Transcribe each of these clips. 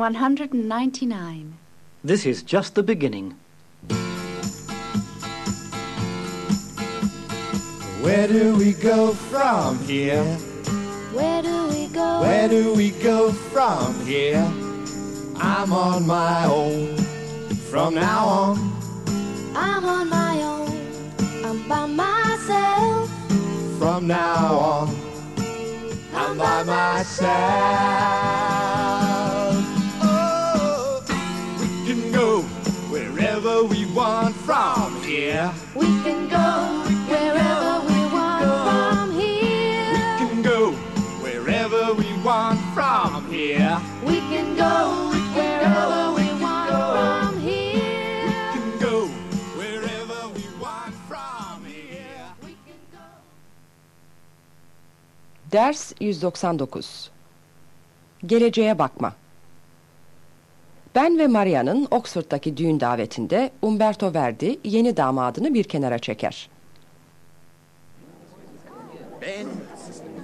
199. This is just the beginning. Where do we go from here? Where do we go? Where do we go from here? I'm on my own. From now on, I'm on my own. I'm by myself. from now on, I'm by myself. Ders 199 Geleceğe bakma Ben ve Maria'nın Oxford'daki düğün davetinde Umberto Verdi yeni damadını bir kenara çeker. Ben,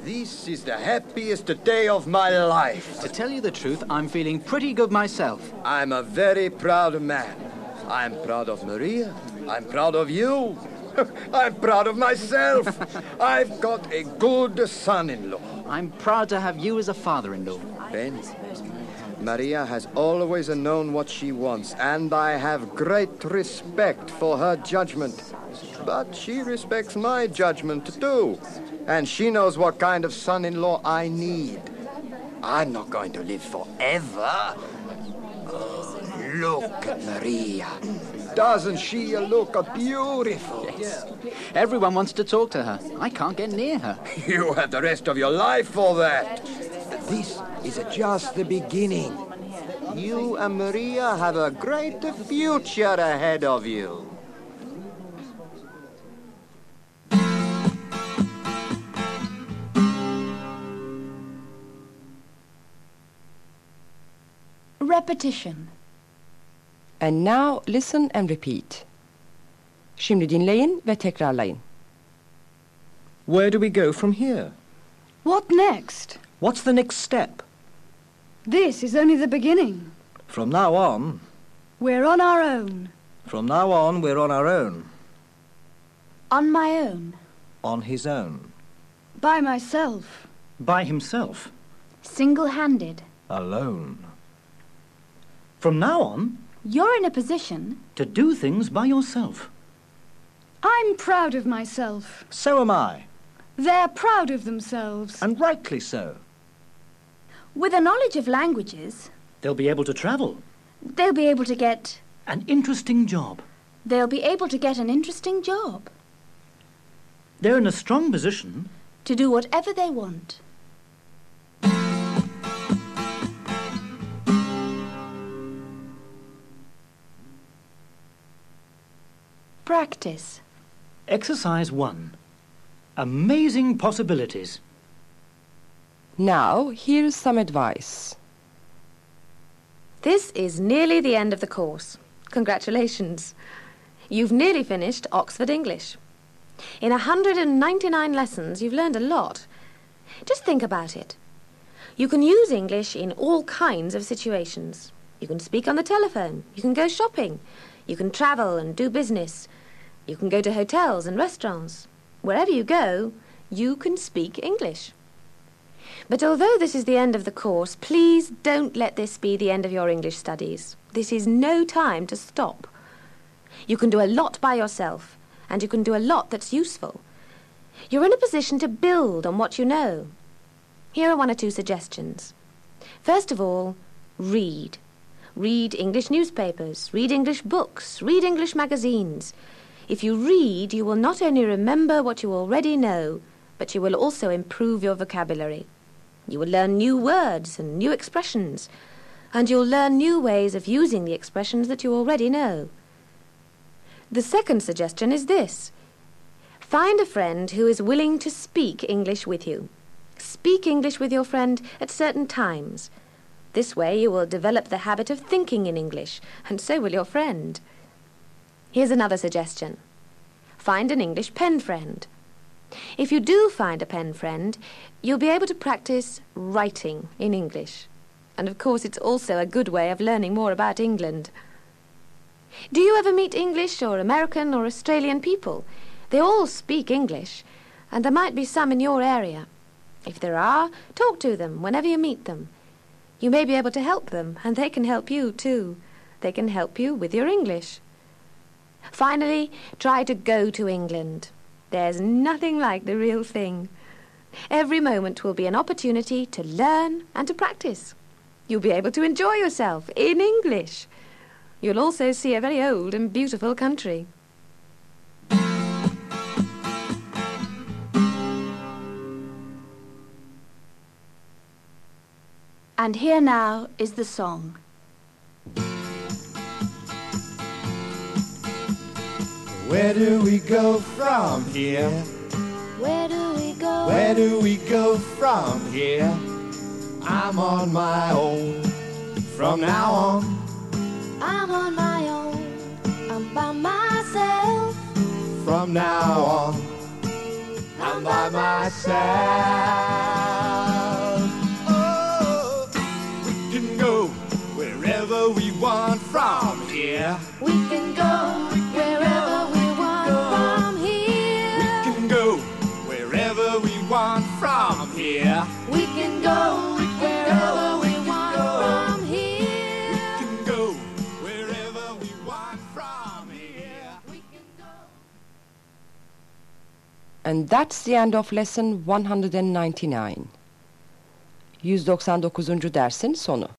this is the happiest day of my life. To tell you the truth, I'm feeling pretty good myself. I'm a very proud man. I'm proud of Maria. I'm proud of you. I'm proud of myself. I've got a good son-in-law. I'm proud to have you as a father-in-law. Ben, Maria has always known what she wants, and I have great respect for her judgment. But she respects my judgment too, and she knows what kind of son-in-law I need. I'm not going to live forever. Oh, look at Maria. Doesn't she look beautiful? Yes. Everyone wants to talk to her. I can't get near her. You have the rest of your life for that. This is just the beginning. You and Maria have a great future ahead of you. Repetition. And now listen and repeat. Şimdi dinleyin ve tekrarlayın. Where do we go from here? What next? What's the next step? This is only the beginning. From now on, We're on our own. from now on, we're on our own. On my own. On his own. By myself. By himself. Single-handed. Alone. From now on, You're in a position to do things by yourself. I'm proud of myself. So am I, They're proud of themselves. and rightly so. with a knowledge of languages. They'll be able to travel. They'll be able to get An interesting job. they'll be able to get an interesting job They're in a strong position to do whatever they want. Practice. Exercise 1. Amazing possibilities. Now here's some advice. This is nearly the end of the course. Congratulations. You've nearly finished Oxford English. In 199 lessons, you've learned a lot. Just think about it. You can use English in all kinds of situations. You can speak on the telephone. You can go shopping. You can travel and do business. You can go to hotels and restaurants. Wherever you go, you can speak English. But although this is the end of the course, please don't let this be the end of your English studies. This is no time to stop. You can do a lot by yourself, and you can do a lot that's useful. You're in a position to build on what you know. Here are one or two suggestions. First of all, read. Read English newspapers, read English books, read English magazines. If you read, you will not only remember what you already know, but you will also improve your vocabulary. You will learn new words and new expressions, and you'll learn new ways of using the expressions that you already know. The second suggestion is this find a friend who is willing to speak English with you. Speak English with your friend at certain times. This way you will develop the habit of thinking in English, and so will your friend. Here's another suggestion find an English pen friend. If you do find a pen friend, you'll be able to practice writing in English. And of course, it's also a good way of learning more about England. Do you ever meet English or American or Australian people? They all speak English, and there might be some in your area. If there are, talk to them whenever you meet them. You may be able to help them, and they can help you too. They can help you with your English. Finally, try to go to England. There's nothing like the real thing. Every moment will be an opportunity to learn and to practice. You'll be able to enjoy yourself in English. You'll also see a very old and beautiful country. And here now is the song. Where do we go from here? Where do we go? Where do we go from here? I'm on my own. From now on, I'm on my own. I'm by myself. from now on, I'm by myself. And that's the end of lesson 199. 199. dersin sonu.